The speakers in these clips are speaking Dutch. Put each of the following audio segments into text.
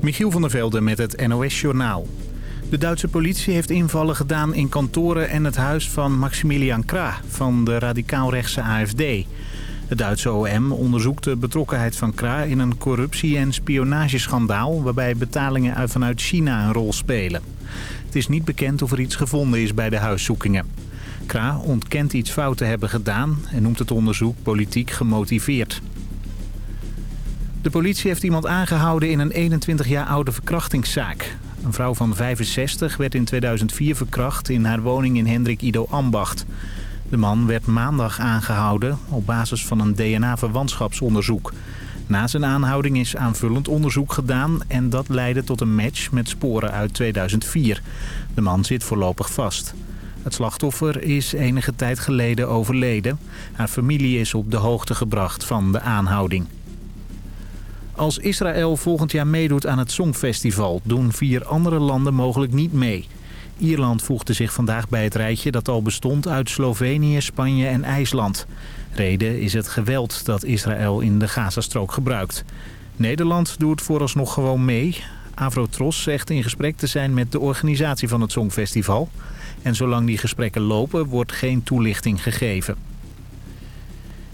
Michiel van der Velde met het NOS-journaal. De Duitse politie heeft invallen gedaan in kantoren en het huis van Maximilian Krah van de radicaalrechtse AFD. Het Duitse OM onderzoekt de betrokkenheid van Krah in een corruptie- en spionageschandaal... waarbij betalingen vanuit China een rol spelen. Het is niet bekend of er iets gevonden is bij de huiszoekingen. Krah ontkent iets fout te hebben gedaan en noemt het onderzoek politiek gemotiveerd. De politie heeft iemand aangehouden in een 21 jaar oude verkrachtingszaak. Een vrouw van 65 werd in 2004 verkracht in haar woning in Hendrik Ido Ambacht. De man werd maandag aangehouden op basis van een DNA-verwantschapsonderzoek. Na zijn aanhouding is aanvullend onderzoek gedaan en dat leidde tot een match met sporen uit 2004. De man zit voorlopig vast. Het slachtoffer is enige tijd geleden overleden. Haar familie is op de hoogte gebracht van de aanhouding. Als Israël volgend jaar meedoet aan het Songfestival... doen vier andere landen mogelijk niet mee. Ierland voegde zich vandaag bij het rijtje dat al bestond uit Slovenië, Spanje en IJsland. Reden is het geweld dat Israël in de Gazastrook gebruikt. Nederland doet vooralsnog gewoon mee. Avrotros zegt in gesprek te zijn met de organisatie van het Songfestival. En zolang die gesprekken lopen wordt geen toelichting gegeven.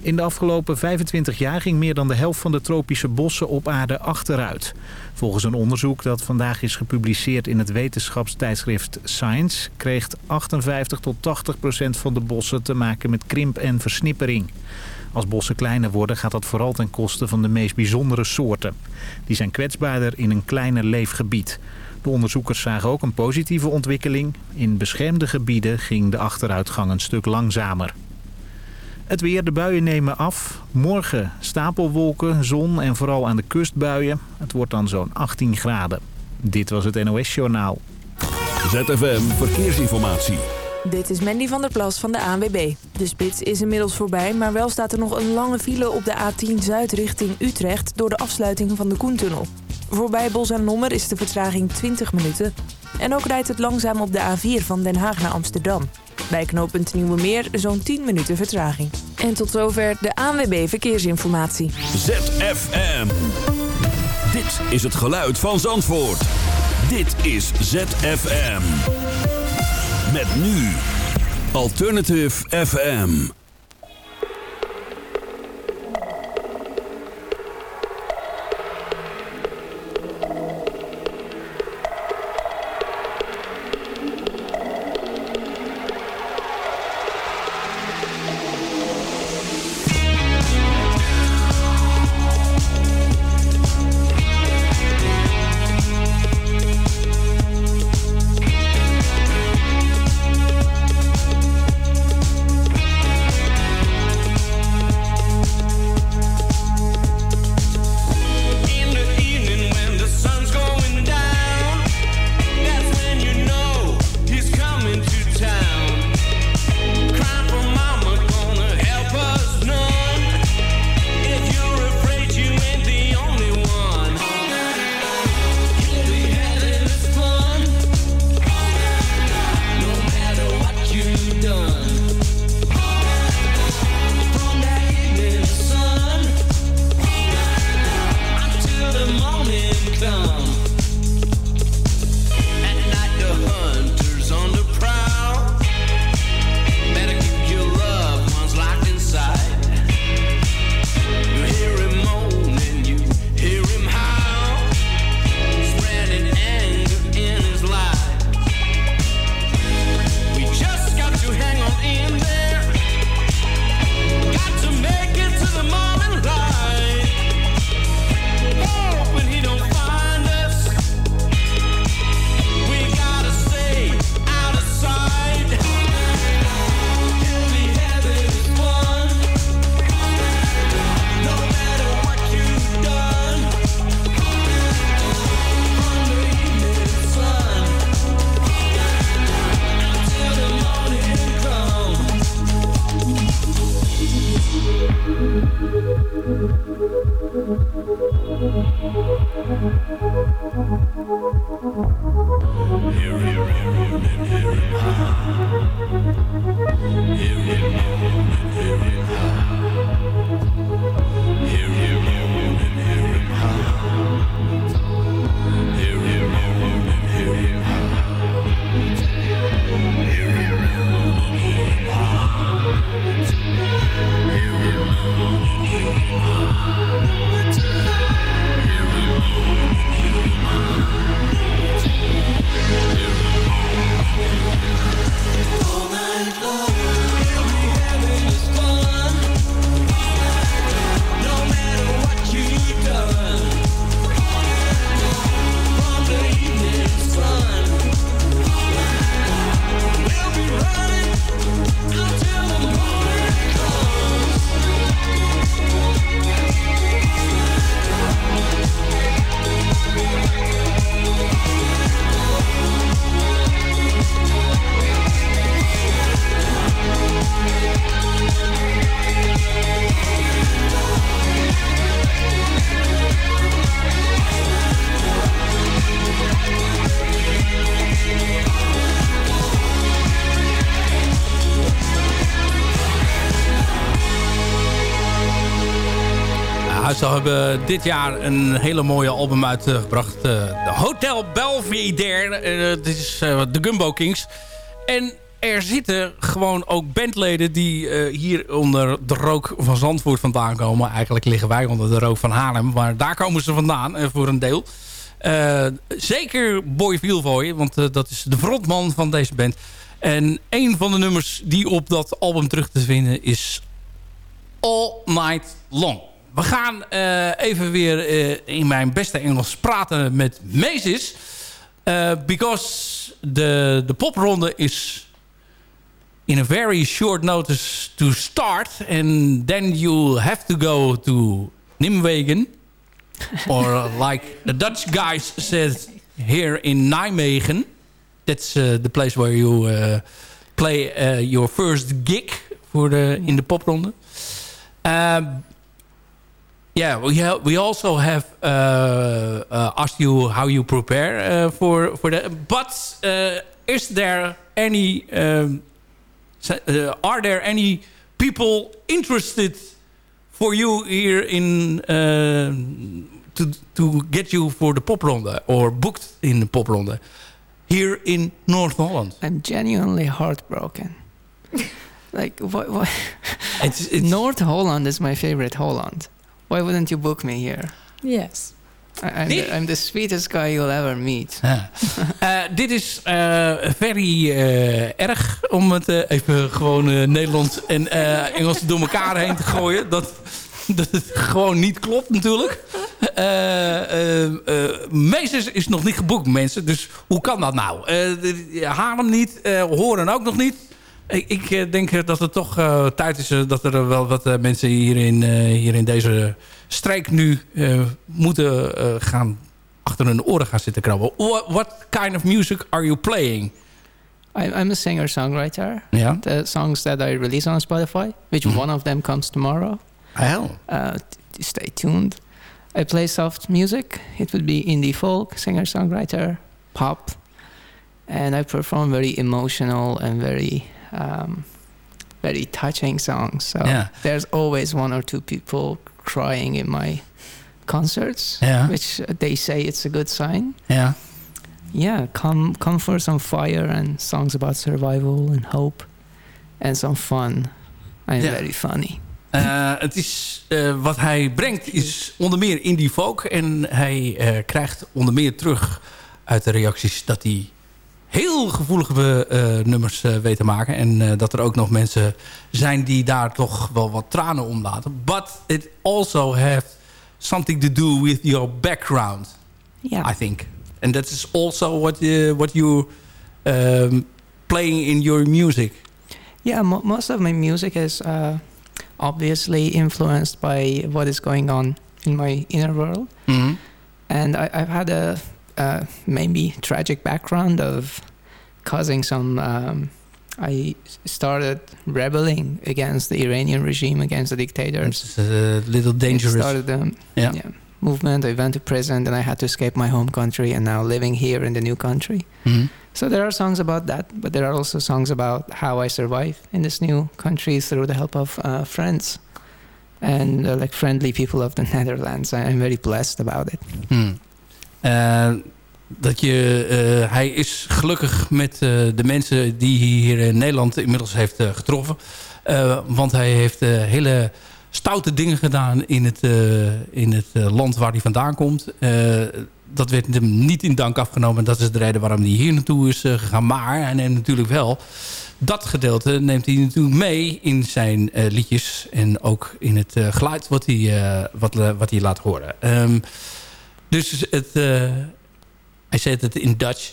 In de afgelopen 25 jaar ging meer dan de helft van de tropische bossen op aarde achteruit. Volgens een onderzoek dat vandaag is gepubliceerd in het wetenschapstijdschrift Science... kreeg 58 tot 80 procent van de bossen te maken met krimp en versnippering. Als bossen kleiner worden gaat dat vooral ten koste van de meest bijzondere soorten. Die zijn kwetsbaarder in een kleiner leefgebied. De onderzoekers zagen ook een positieve ontwikkeling. In beschermde gebieden ging de achteruitgang een stuk langzamer. Het weer, de buien nemen af. Morgen stapelwolken, zon en vooral aan de kust buien. Het wordt dan zo'n 18 graden. Dit was het NOS Journaal. ZFM Verkeersinformatie. Dit is Mandy van der Plas van de ANWB. De spits is inmiddels voorbij, maar wel staat er nog een lange file op de A10 Zuid richting Utrecht... door de afsluiting van de Koentunnel. Voorbij Bos en Lommer is de vertraging 20 minuten. En ook rijdt het langzaam op de A4 van Den Haag naar Amsterdam. Bij knooppunt Nieuwe Meer zo'n 10 minuten vertraging. En tot zover de ANWB Verkeersinformatie. ZFM. Dit is het geluid van Zandvoort. Dit is ZFM. Met nu. Alternative FM. Ze hebben dit jaar een hele mooie album uitgebracht. eh, Hotel Belvedere. Eh, dit is eh, de Gumbo Kings. En er zitten gewoon ook bandleden die eh, hier onder de rook van Zandvoort vandaan komen. Eigenlijk liggen wij onder de rook van Haarlem. Maar daar komen ze vandaan eh, voor een deel. Eh, zeker Boy Vielvoy, want eh, dat is de frontman van deze band. En een van de nummers die op dat album terug te vinden is All Night Long. We gaan eh, even weer eh, in mijn beste Engels praten met Meesis. Eh, because de, de popronde is in a very short notice to start. And then you have to go to Nimwegen. or like the Dutch guys said here in Nijmegen. That's the place where you play your first gig for the, in de popronde. Um, yeah, we have, we also have uh, uh, asked you how you prepare uh, for for that. But uh, is there any? Um, uh, are there any people interested for you here in uh, to to get you for the popronde or booked in the popronde here in North Holland? I'm genuinely heartbroken. like, what? what? It's, it's North Holland is my favorite Holland. Why wouldn't you book me here? Yes. I, I'm, the, I'm the sweetest guy you'll ever meet. Ja. Eh, dit is eh, very eh, erg om het even gewoon eh, Nederlands en eh, Engels door elkaar heen te gooien. Dat, dat het gewoon niet klopt natuurlijk. Eh eh, eh, Meesters is nog niet geboekt mensen. Dus hoe kan dat nou? Eh, Haarlem niet. eh, Horen ook nog niet. Ik, ik eh, denk eh, dat het toch eh, tijd is dat er wel wat mensen hier in, hier in deze streek nu moeten gaan achter hun oren gaan zitten krabben. What, kind of music are you playing? I'm a singer-songwriter. The songs that I release on Spotify, which Mhm. one of them comes tomorrow. Hell. Uh, stay tuned. I play soft music. It would be indie folk, singer-songwriter, pop, and I perform very emotional and very, um, very touching songs. So Yeah. there's always one or two people crying in my concerts, which uh, they say it's a good sign. Ja. Yeah, come come for some fire and songs about survival and hope, and some fun. I'm Yeah. very funny. Eh, het is, eh, wat hij brengt is onder meer indie folk. En hij eh, krijgt onder meer terug uit de reacties dat hij heel gevoelige eh, nummers eh, weet te maken. En eh, dat er ook nog mensen zijn die daar toch wel wat tranen om laten. But it also have something to do with your background. Yeah. I think. And that is also what you, what you um, playing in your music. Yeah, mo- most of my music is uh, obviously influenced by what is going on in my inner world, Mhm. and I, I've had a uh, maybe tragic background of causing some. Um, I started rebelling against the Iranian regime, against the dictators. It's a little It dangerous. started a Yeah. yeah, movement. I went to prison, then I had to escape my home country, and now living here in the new country. Mhm. So there are songs about that, but there are also songs about how I survive in this new country through the help of uh, friends and uh, like friendly people of the Netherlands. I- I'm very blessed about it. Hmm. Eh, dat je, eh, hij is gelukkig met eh, de mensen die hij hier in Nederland inmiddels heeft getroffen. Want hij heeft hele stoute dingen gedaan in het, in het land waar hij vandaan komt. Dat werd hem niet in dank afgenomen. Dat is de reden waarom hij hier naartoe is gegaan. Maar hij neemt natuurlijk wel dat gedeelte neemt hij natuurlijk mee in zijn liedjes. En ook in het geluid wat hij, wat, wat hij laat horen. Ehm, dus het, eh, hij zet het in Dutch.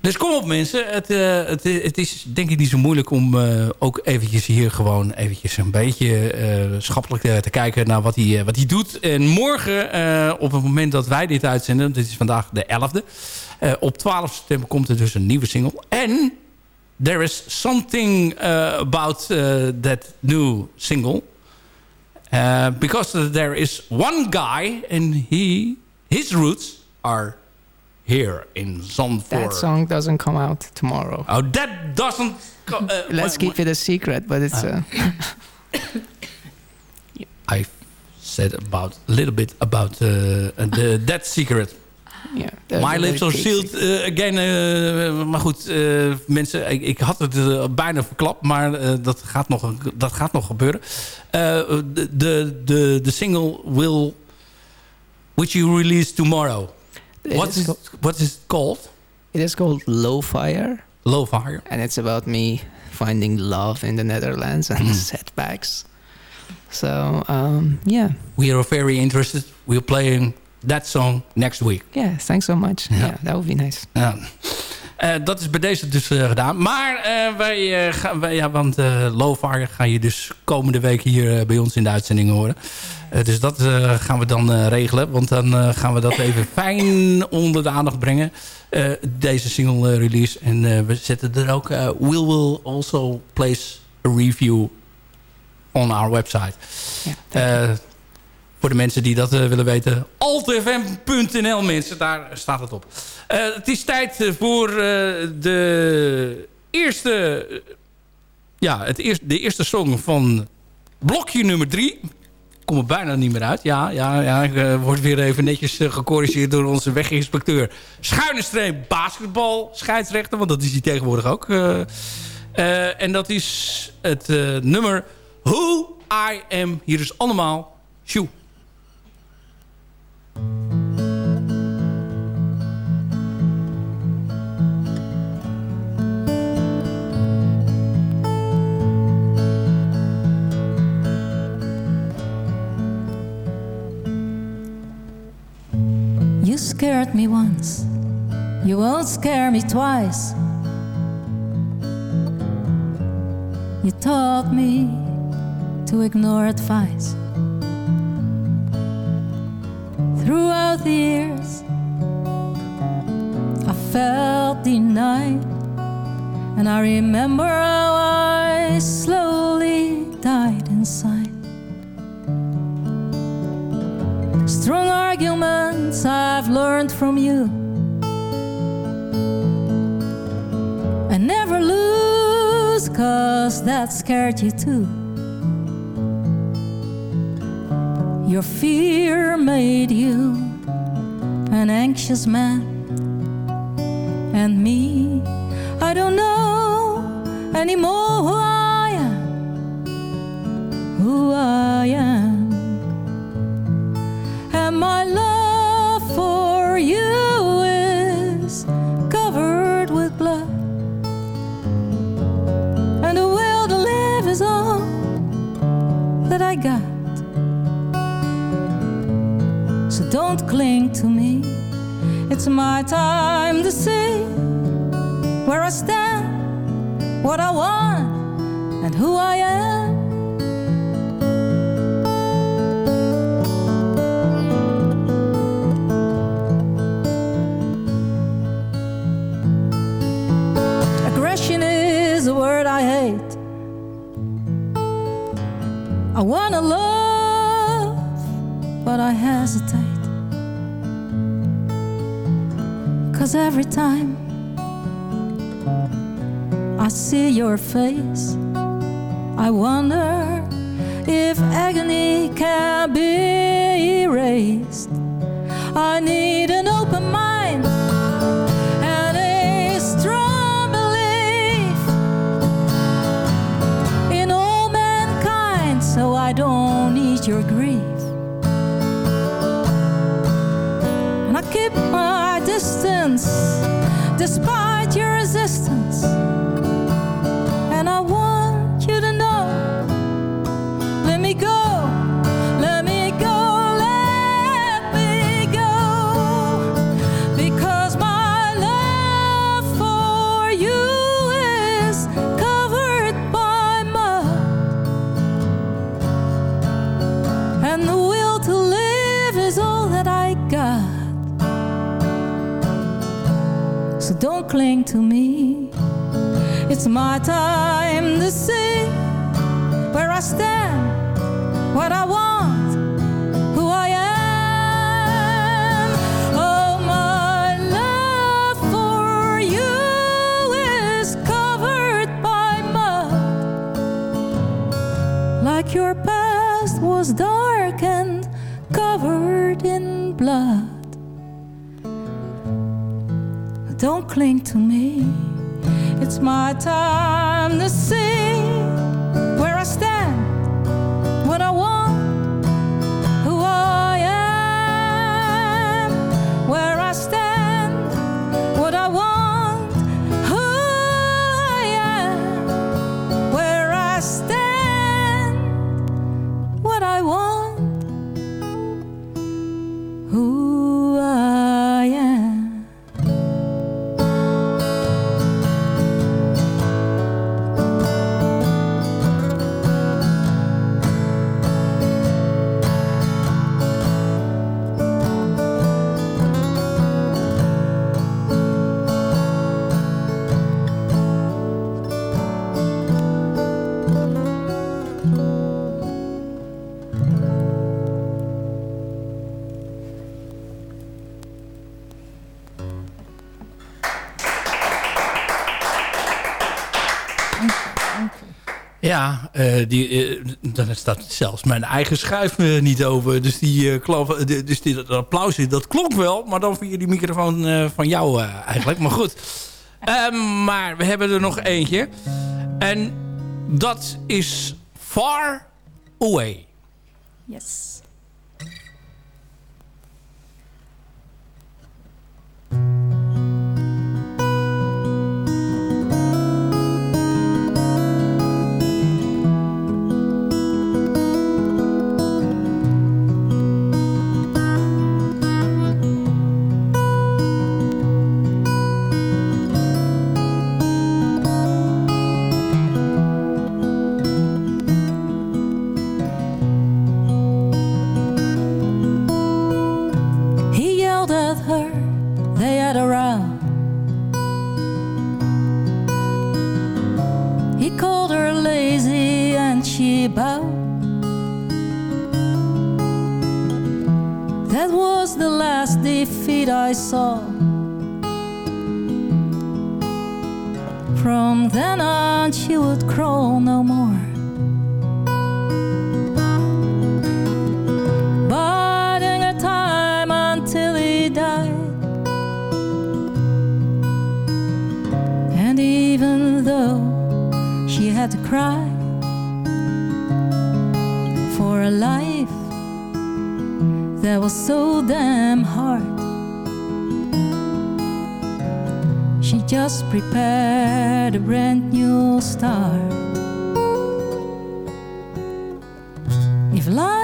Dus kom op mensen. Het, eh, het, het is denk ik niet zo moeilijk om eh, ook eventjes hier gewoon eventjes een beetje schappelijk te kijken naar wat hij, wat hij doet. En morgen op het moment dat wij dit uitzenden, dit is vandaag de 11e. eh, op 12 september komt er dus een nieuwe single. En there is something about that new single. Uh, because there is one guy and he his roots are here in Zandvoort. That song doesn't come out tomorrow. Oh, that doesn't. Uh, Let's keep it a secret, but it's uh, I've said about a little bit about uh, the, that secret. Yeah, My lips are sealed uh, again. uh, maar goed, uh, mensen, ik, ik had het uh, bijna verklapt, maar uh, dat, gaat nog, dat gaat nog gebeuren. Uh, De de de single will, which you release tomorrow. It what is, is what is it called? It is called Low Fire, Low Fire. and it's about me finding love in the Netherlands and Mm. setbacks. So um, yeah, We are very interested. We're playing that song next week. yeah. Thanks so much. Ja. Yeah, that would be nice. Ja. Eh, dat is bij deze dus eh, gedaan. Maar eh, wij, gaan, wij, ja, want uh, Lowfire ga je dus komende week hier bij ons in de uitzending horen. Dus dat gaan we dan regelen. Want dan gaan we dat even fijn onder de aandacht brengen. Deze single release. En we zetten er ook... we will also place a review on our website. Eh, voor de mensen die dat eh, willen weten. altfm.nl mensen, daar staat het op. Eh, het is tijd eh, voor de eerste... ja, het eerste, de eerste song van blokje nummer drie. Ik kom er bijna niet meer uit. Ja, ja, ja ik eh, word weer even netjes gecorrigeerd door onze weginspecteur. Schuine streep basketbal scheidsrechter. Want dat is hij tegenwoordig ook. en dat is het nummer Who I Am. Hier is allemaal Shoe. You scared me once, you won't scare me twice. You taught me to ignore advice. Throughout the years, I felt denied, and I remember how I slowly died inside. Strong arguments I've learned from you. I never lose, cause that scared you too. Your fear made you an anxious man. And me, I don't know anymore who I am. Who I am. And my love for you is covered with blood. And the will to live is all that I got. Don't cling to me. It's my time to see where I stand, what I want, and who I am. Aggression is a word I hate. I wanna love, but I hesitate. Cause every time I see your face, I wonder if agony can be erased. I need an my time to see where I stand, what I want. like your past was dark and covered in blood. Don't cling to me, it's my time. To see where Ja, eh, die, eh, dan staat zelfs mijn eigen schuif eh, niet open. Dus, die, dus die, dat applaus, dat klonk wel. Maar dan via die microfoon van jou eigenlijk. Maar goed. Maar we hebben er nog eentje. En dat is Far Away. Yes. Had to cry for a life that was so damn hard, she just prepared a brand new start. If life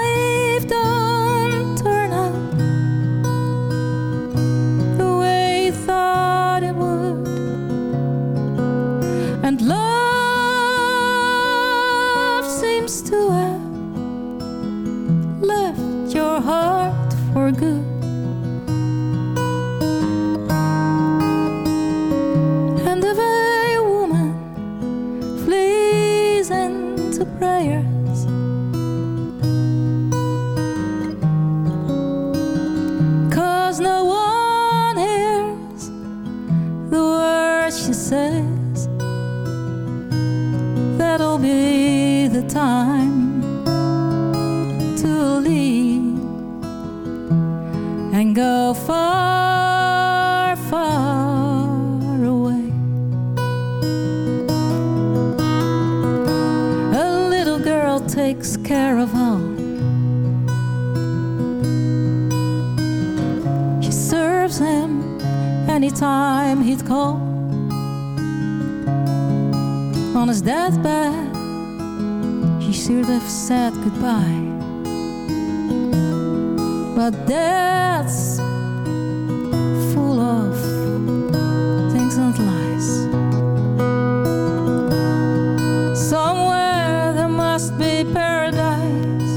paradise.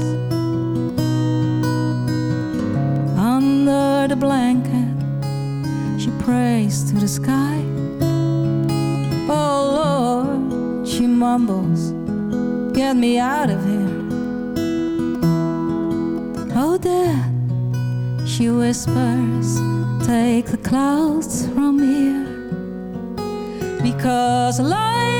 Under the blanket, she prays to the sky. Oh Lord, she mumbles, get me out of here. Oh Dad, she whispers, take the clouds from here. Because life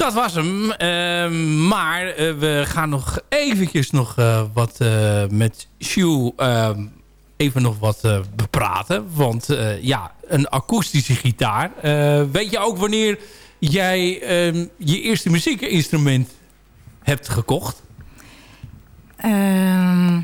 Dat was hem. Ehm, maar eh, we gaan nog eventjes nog eh, wat eh, met Shu ehm, even nog wat bepraten. Want ja, een akoestische gitaar. Weet je ook wanneer jij ehm, je eerste muziekinstrument hebt gekocht? Ehm,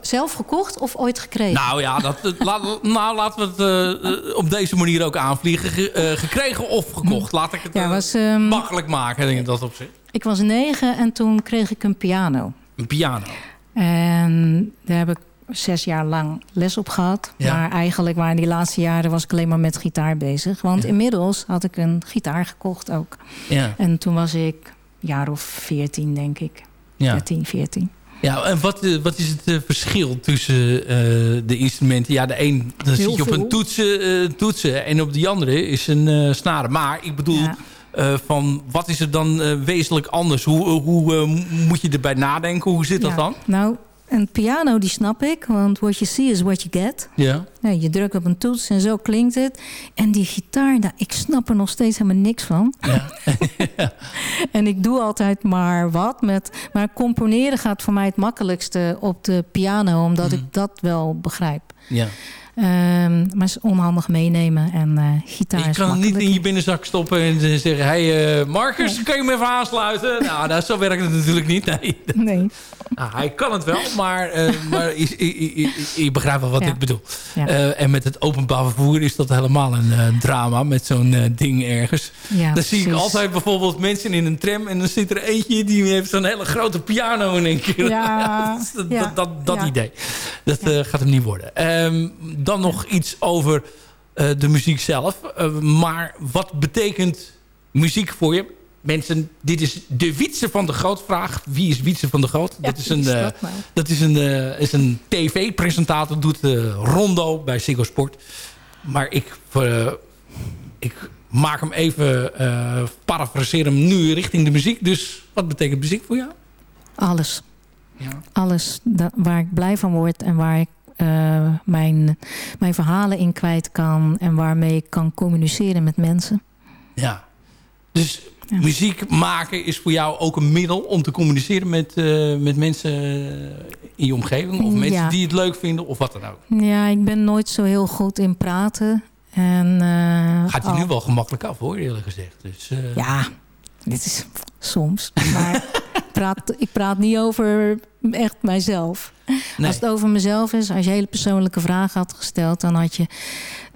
zelf gekocht of ooit gekregen? Nou ja, dat, laat- nou, laten we het eh, eh, op deze manier ook aanvliegen. Ge- eh, gekregen of gekocht. Laat ik het ja, was, ehm, makkelijk maken in dat opzicht. ik was negen en toen kreeg ik een piano. Een piano. En daar heb ik zes jaar lang les op gehad. Ja. Maar eigenlijk waren die laatste jaren was ik alleen maar met gitaar bezig. Want Ja. inmiddels had ik een gitaar gekocht ook. Ja, En toen was ik een jaar of veertien, denk ik. ja. 13, 14. Ja, en wat, eh, wat is het eh, verschil tussen eh, de instrumenten? Ja, de een dan zit je op een toetsen, toetsen en op die andere is een snaren. Maar ik bedoel, Ja. van wat is er dan wezenlijk anders? Hoe, hoe moet je erbij nadenken? Hoe zit dat dan? Nou, een piano die snap ik. Want what you see is what you get. Ja. Ja, je drukt op een toets en zo klinkt het. En die gitaar, nou, ik snap er nog steeds helemaal niks van. Ja. En ik doe altijd maar wat. Met, maar componeren gaat voor mij het makkelijkste op de piano. Omdat Mhm. ik dat wel begrijp. ja. Ehm, maar is onhandig meenemen. En eh gitaar Je kan het niet in je binnenzak stoppen en eh, zeggen... hey, eh, Marcus, kan je me even aansluiten? nou, dat, zo werkt het natuurlijk niet. Nee. Nee. Nou, hij kan het wel, maar, maar je, je, je- je begrijpt wel wat Ja. ik bedoel. Ja. En met het openbaar vervoer is dat helemaal een drama met zo'n ding ergens. Ja, dan zie ik altijd bijvoorbeeld mensen in een tram... en dan zit er eentje die heeft zo'n hele grote piano in één keer. Ja, dat dat, dat, idee. Dat eh, gaat hem niet worden. Ehm, dan nog iets over eh, de muziek zelf. Eh, maar wat betekent muziek voor je? Mensen, dit is de Wietse van de Groot vraag. Wie is Wietse van de Groot? Ja, dat is een, is dat nou? dat is een, is een tv-presentator. Doet eh, Rondo bij Ziggo Sport. Maar ik, ik maak hem even, parafraseer hem nu richting de muziek. Dus wat betekent muziek voor jou? Alles. Alles da- waar ik blij van word en waar ik eh, mijn, mijn verhalen in kwijt kan. En waarmee ik kan communiceren met mensen. Ja. Dus Ja. muziek maken is voor jou ook een middel om te communiceren met, eh, met mensen in je omgeving? Of mensen Ja. die het leuk vinden of wat dan ook? Ja, ik ben nooit zo heel goed in praten. En, eh, Gaat je nu wel gemakkelijk af hoor, eerlijk gezegd. Dus, eh, Ja, dit is soms. Maar praat, ik praat niet over echt mijzelf. nee. Als het over mezelf is, als je hele persoonlijke vragen had gesteld... dan had je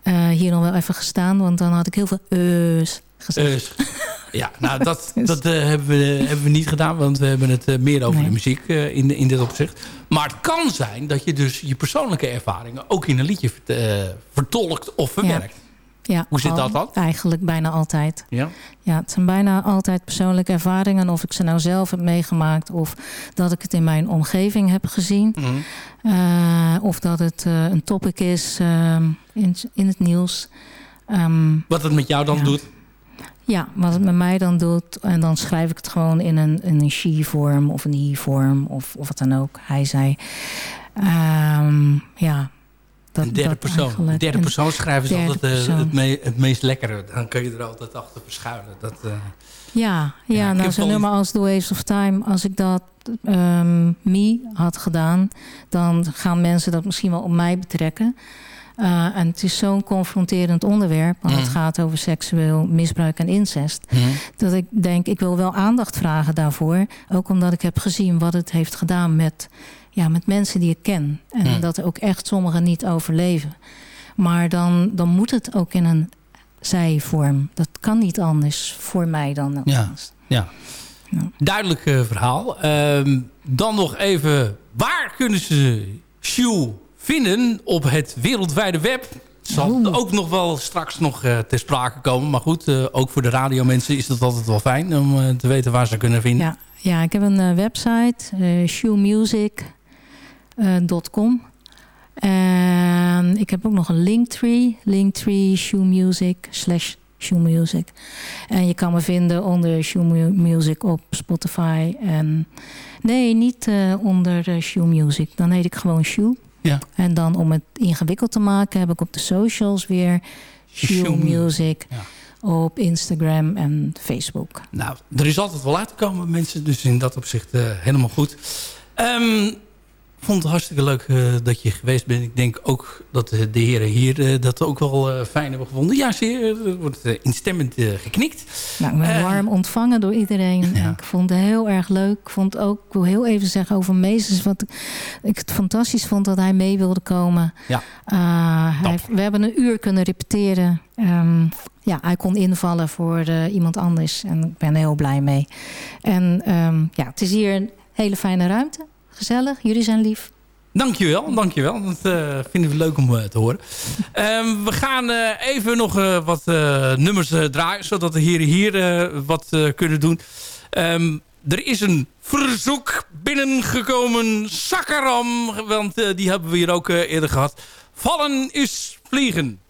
eh, hier nog wel even gestaan. Want dan had ik heel veel eus gezegd. Dus, ja, nou dat, dat eh, hebben, we, hebben we niet gedaan. Want we hebben het eh, meer over Nee. de muziek in, in dit opzicht. Maar het kan zijn dat je dus je persoonlijke ervaringen... ook in een liedje vert- vertolkt of verwerkt. ja, hoe zit al- dat dan? Eigenlijk bijna altijd. Ja? Ja, het zijn bijna altijd persoonlijke ervaringen. Of ik ze nou zelf heb meegemaakt. Of dat ik het in mijn omgeving heb gezien. Mhm. Eh, of dat het eh, een topic is ehm, in, in het nieuws. Ehm, Wat het met jou dan Ja. doet. ja, wat het met mij dan doet. En dan schrijf ik het gewoon in een, in een she-vorm of een he-vorm. Of, of wat dan ook. Hij zei. Ehm, ja. Dat, Een derde persoon. Een derde persoon schrijven is altijd eh, het, me- het meest lekkere. Dan kun je er altijd achter verschuilen. Dat, eh, Ja, ja, Ja, nou zo'n nummer als The Waves of Time. Als ik dat ehm me had gedaan, dan gaan mensen dat misschien wel op mij betrekken. Eh, en het is zo'n confronterend onderwerp, want het Mhm. gaat over seksueel misbruik en incest. Dat ik denk, ik wil wel aandacht vragen daarvoor. Ook omdat ik heb gezien wat het heeft gedaan met, ja, met mensen die ik ken. En Mhm. dat ook echt sommigen niet overleven. Maar dan, dan moet het ook in een zijvorm. Dat kan niet anders voor mij dan Ja. Ja. Ja. Duidelijk eh, verhaal. Ehm, dan nog even, waar kunnen ze Sjoe vinden op het wereldwijde web? Het zal ook nog wel straks nog eh, ter sprake komen. Maar goed, eh, ook voor de radiomensen is dat altijd wel fijn om te weten waar ze kunnen vinden. Ja, ja, ik heb een website, eh shoemusic.com. en ik heb ook nog een linktree, linktree shoemusic slash shoemusic. En je kan me vinden onder shoemusic op Spotify. En nee, niet eh, onder uh, shoemusic. Dan heet ik gewoon shoe. Ja. En dan om het ingewikkeld te maken heb ik op de socials weer Shoe shoemusic. Ja. Op Instagram en Facebook. Nou, er is altijd wel uit te komen, mensen. Dus in dat opzicht eh, helemaal goed. Ehm, ik vond het hartstikke leuk eh, dat je geweest bent. Ik denk ook dat eh, de heren hier eh, dat ook wel eh, fijn hebben gevonden. Ja, zeer. Er wordt instemmend geknikt. Nou, ik ben warm ontvangen door iedereen. Ja. Ik vond het heel erg leuk. Ik vond ook, ik wil heel even zeggen over Meesters... wat ik het fantastisch vond dat hij mee wilde komen. Ja. Uh, hij, we hebben een uur kunnen repeteren. Ehm, ja, hij kon invallen voor uh, iemand anders. En ik ben er heel blij mee. En um, ja, het is hier een hele fijne ruimte. Gezellig, jullie zijn lief. Dankjewel, dankjewel. Dat uh, vinden we leuk om uh, te horen. Um, we gaan uh, even nog wat nummers draaien, zodat de heren hier wat kunnen doen. Um, er is een verzoek binnengekomen, Sakaram, want die hebben we hier ook eerder gehad. Vallen is vliegen.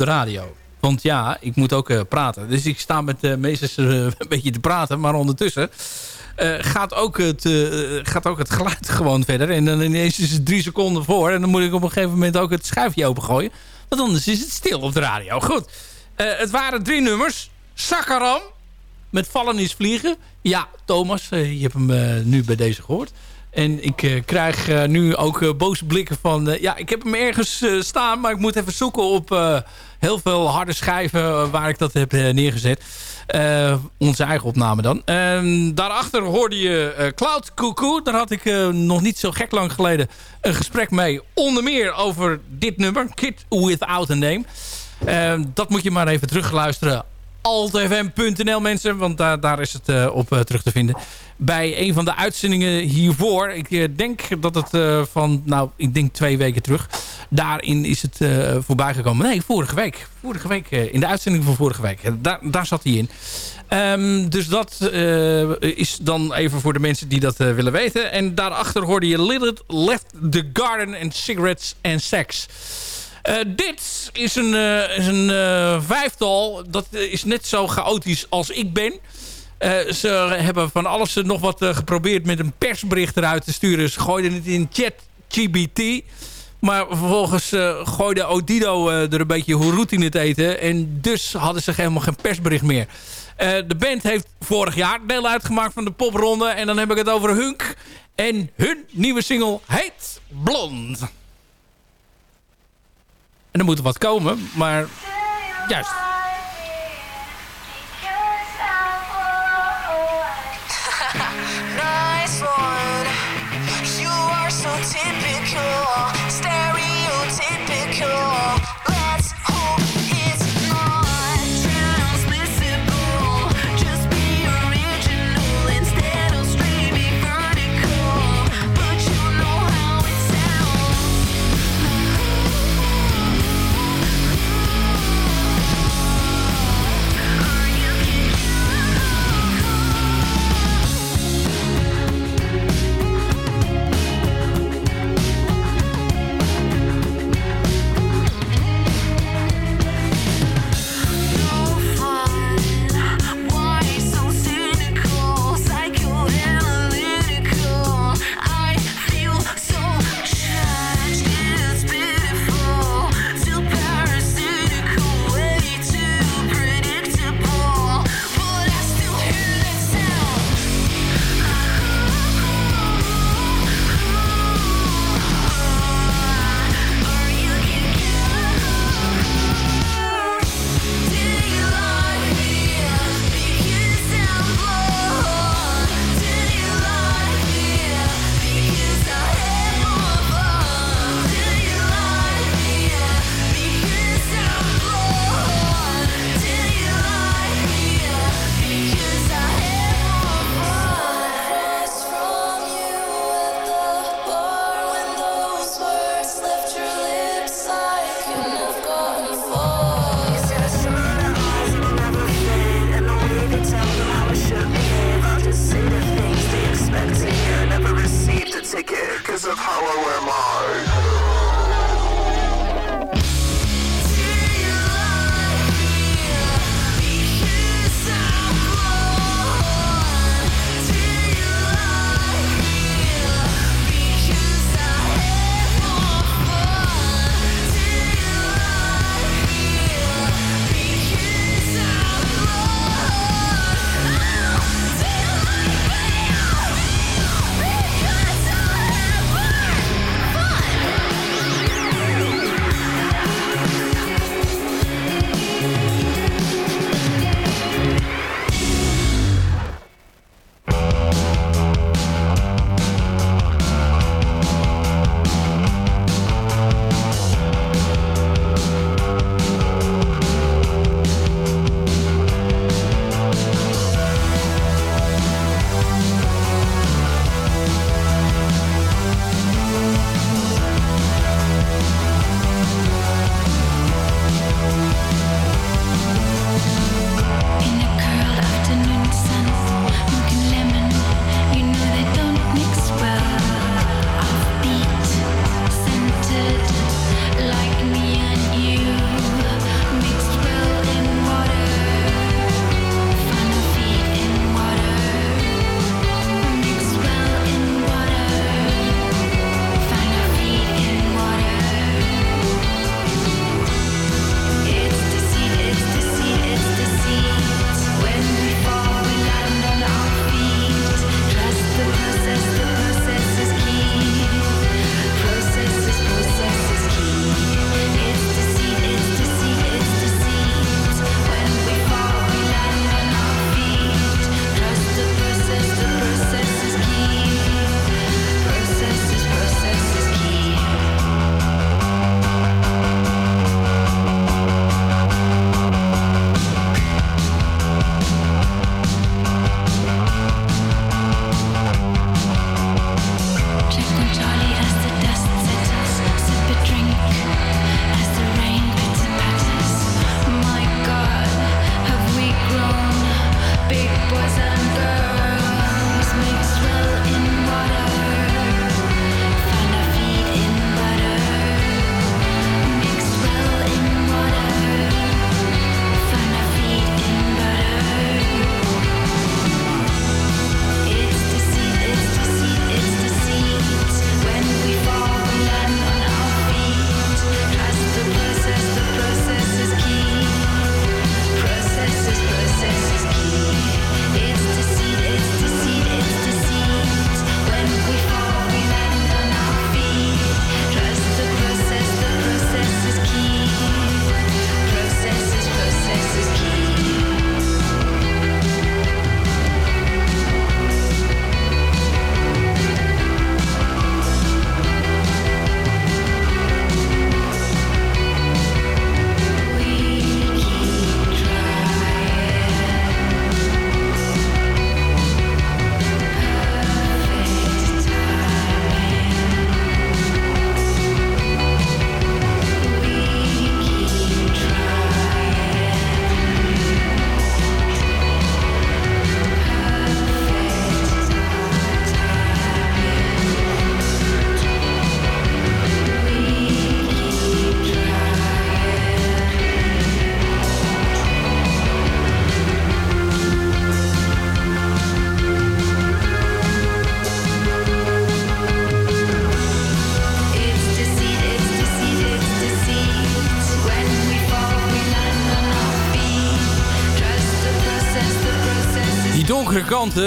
De radio. Want ja, ik moet ook eh, praten. Dus ik sta met de meesters eh, een beetje te praten. Maar ondertussen eh, gaat, ook het, eh, gaat ook het geluid gewoon verder. En dan ineens is het drie seconden voor. En dan moet ik op een gegeven moment ook het schuifje opengooien. Want anders is het stil op de radio. Goed. Eh, het waren drie nummers. Sakaram. Met Vallen is Vliegen. Ja, Thomas, eh, je hebt hem eh, nu bij deze gehoord. En ik eh, krijg eh, nu ook eh, boze blikken van... ja, ik heb hem ergens staan, maar ik moet even zoeken op heel veel harde schijven... waar ik dat heb neergezet. Onze eigen opname dan. Ehm, daarachter hoorde je Cloud Cuckoo. Daar had ik nog niet zo gek lang geleden een gesprek mee. Onder meer over dit nummer, Kid Without a Name. Ehm, dat moet je maar even terugluisteren altfm.nl mensen, want daar, daar is het eh, op eh, terug te vinden. Bij een van de uitzendingen hiervoor, ik eh, denk dat het van, nou, ik denk twee weken terug, daarin is het voorbij gekomen. Nee, vorige week. Vorige week, in de uitzending van vorige week. Daar, daar zat hij in. Ehm, dus dat is dan even voor de mensen die dat willen weten. En daarachter hoorde je Lilith Left the Garden and Cigarettes and Sex. Eh, dit is een, eh, een eh, vijftal. Dat is net zo chaotisch als ik ben. Ze hebben van alles nog wat geprobeerd met een persbericht eruit te sturen. Ze gooiden het in ChatGPT. Maar vervolgens eh, gooide Odido er een beetje hoeroet in het eten. En dus hadden ze helemaal geen persbericht meer. De band heeft vorig jaar deel uitgemaakt van de popronde. En dan heb ik het over Hunk. En hun nieuwe single heet Blond. En er moet wat komen, maar juist.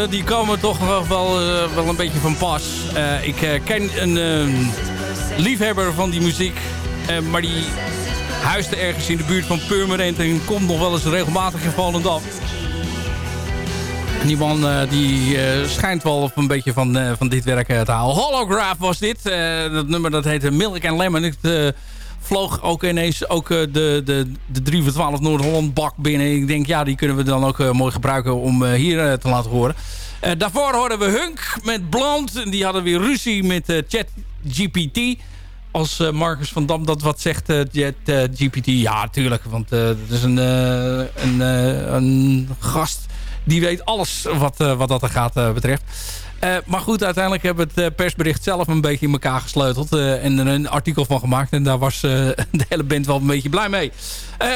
Die komen toch nog wel, eh, wel een beetje van pas. Eh, ik eh, ken een eh, liefhebber van die muziek, eh, maar die huisde ergens in de buurt van Purmerend en komt nog wel eens regelmatig in Volendam. En die man eh, die eh, schijnt wel een beetje van, eh, van dit werk eh, te houden. Holograph was dit. Eh, dat nummer dat heette Milk and Lemon. Het eh, ook ineens ook, eh, de, de, de 3 voor 12 Noord-Holland bak binnen. Ik denk, ja, die kunnen we dan ook eh, mooi gebruiken om eh, hier te laten horen. Daarvoor hoorden we Hunk met Blond. En die hadden weer ruzie met ChatGPT. Als Marcus van Dam dat wat zegt, ChatGPT. ja, tuurlijk. Want dat is een, een, een gast die weet alles wat, wat dat er gaat betreft. Eh, maar goed, uiteindelijk hebben we het eh, persbericht zelf een beetje in elkaar gesleuteld. eh, en er een artikel van gemaakt. En daar was de hele band wel een beetje blij mee.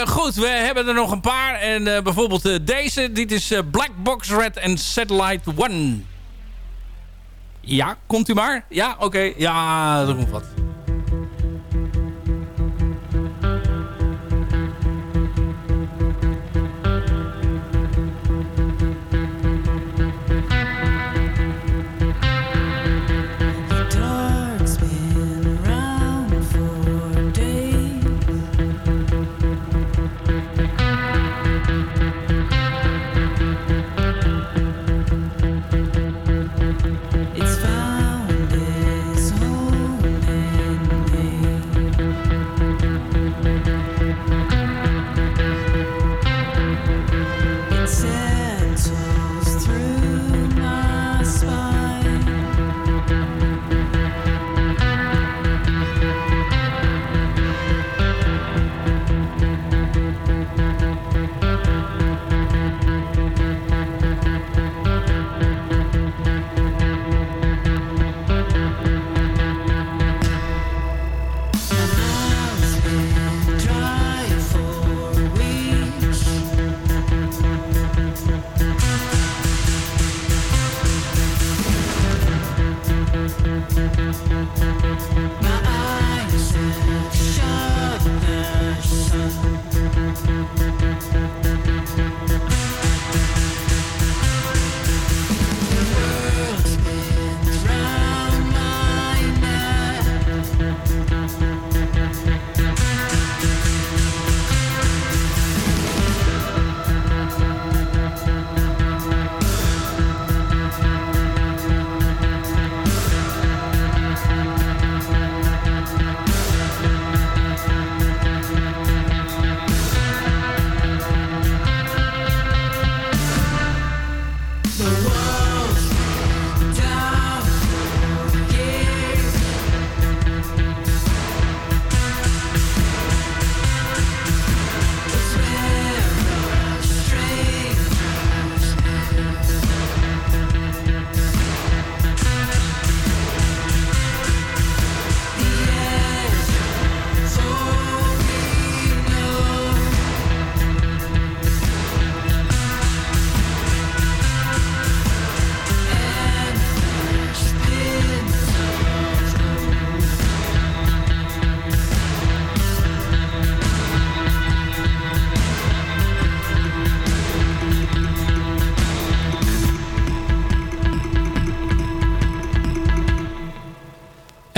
Goed, we hebben er nog een paar. En bijvoorbeeld deze. Dit is Black Box Red en Satellite One. Ja, komt u maar. Ja, oké. Ja, er komt wat.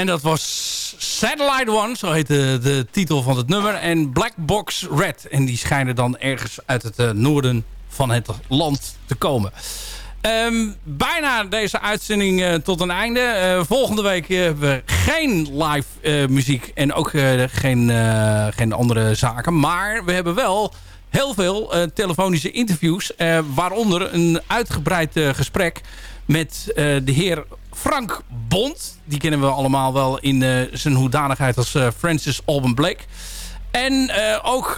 Dat was Satellite One, zo heet de, titel van het nummer. En Black Box Red. En die schijnen dan ergens uit het eh, noorden van het land te komen. Ehm, bijna deze uitzending eh, tot een einde. Eh, volgende week hebben we geen live muziek en ook geen, geen andere zaken. Maar we hebben wel heel veel telefonische interviews. waaronder een uitgebreid gesprek met de heer Frank Bond. Die kennen we allemaal wel in eh, zijn hoedanigheid als eh, Francis Alban Blake. En eh, ook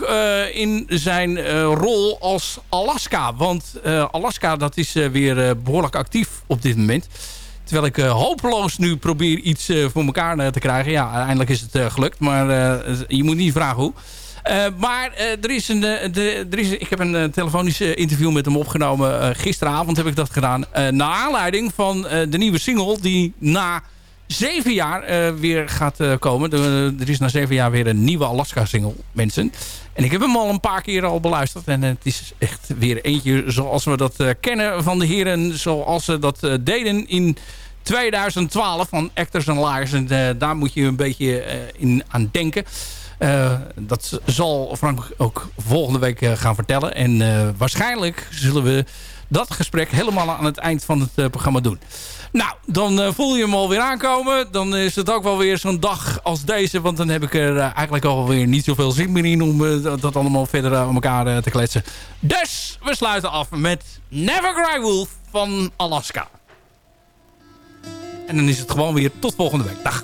in zijn rol als Alaska. Want Alaska dat is weer eh, behoorlijk actief op dit moment. Terwijl ik hopeloos nu probeer iets voor elkaar te krijgen. Ja, uiteindelijk is het gelukt. Maar je moet niet vragen hoe. Eh, maar eh, er is een, eh, de, er is, ik heb een telefonisch interview met hem opgenomen. Gisteravond heb ik dat gedaan. Naar aanleiding van de nieuwe single die na zeven jaar weer gaat komen. Er is na zeven jaar weer een nieuwe Alaska-single, mensen. En ik heb hem al een paar keer al beluisterd. En het is echt weer eentje zoals we dat kennen van de heren. Zoals ze dat deden in 2012 van Actors and Liars. En daar moet je een beetje in aan denken. Eh, dat zal Frank ook volgende week eh, gaan vertellen. En eh, waarschijnlijk zullen we dat gesprek helemaal aan het eind van het programma doen. Nou, dan voel je hem alweer aankomen. Dan is het ook wel weer zo'n dag als deze. Want dan heb ik er eigenlijk alweer niet zoveel zin meer in... om dat, allemaal verder aan elkaar te kletsen. Dus we sluiten af met Never Cry Wolf van Alaska. En dan is het gewoon weer tot volgende week. Dag.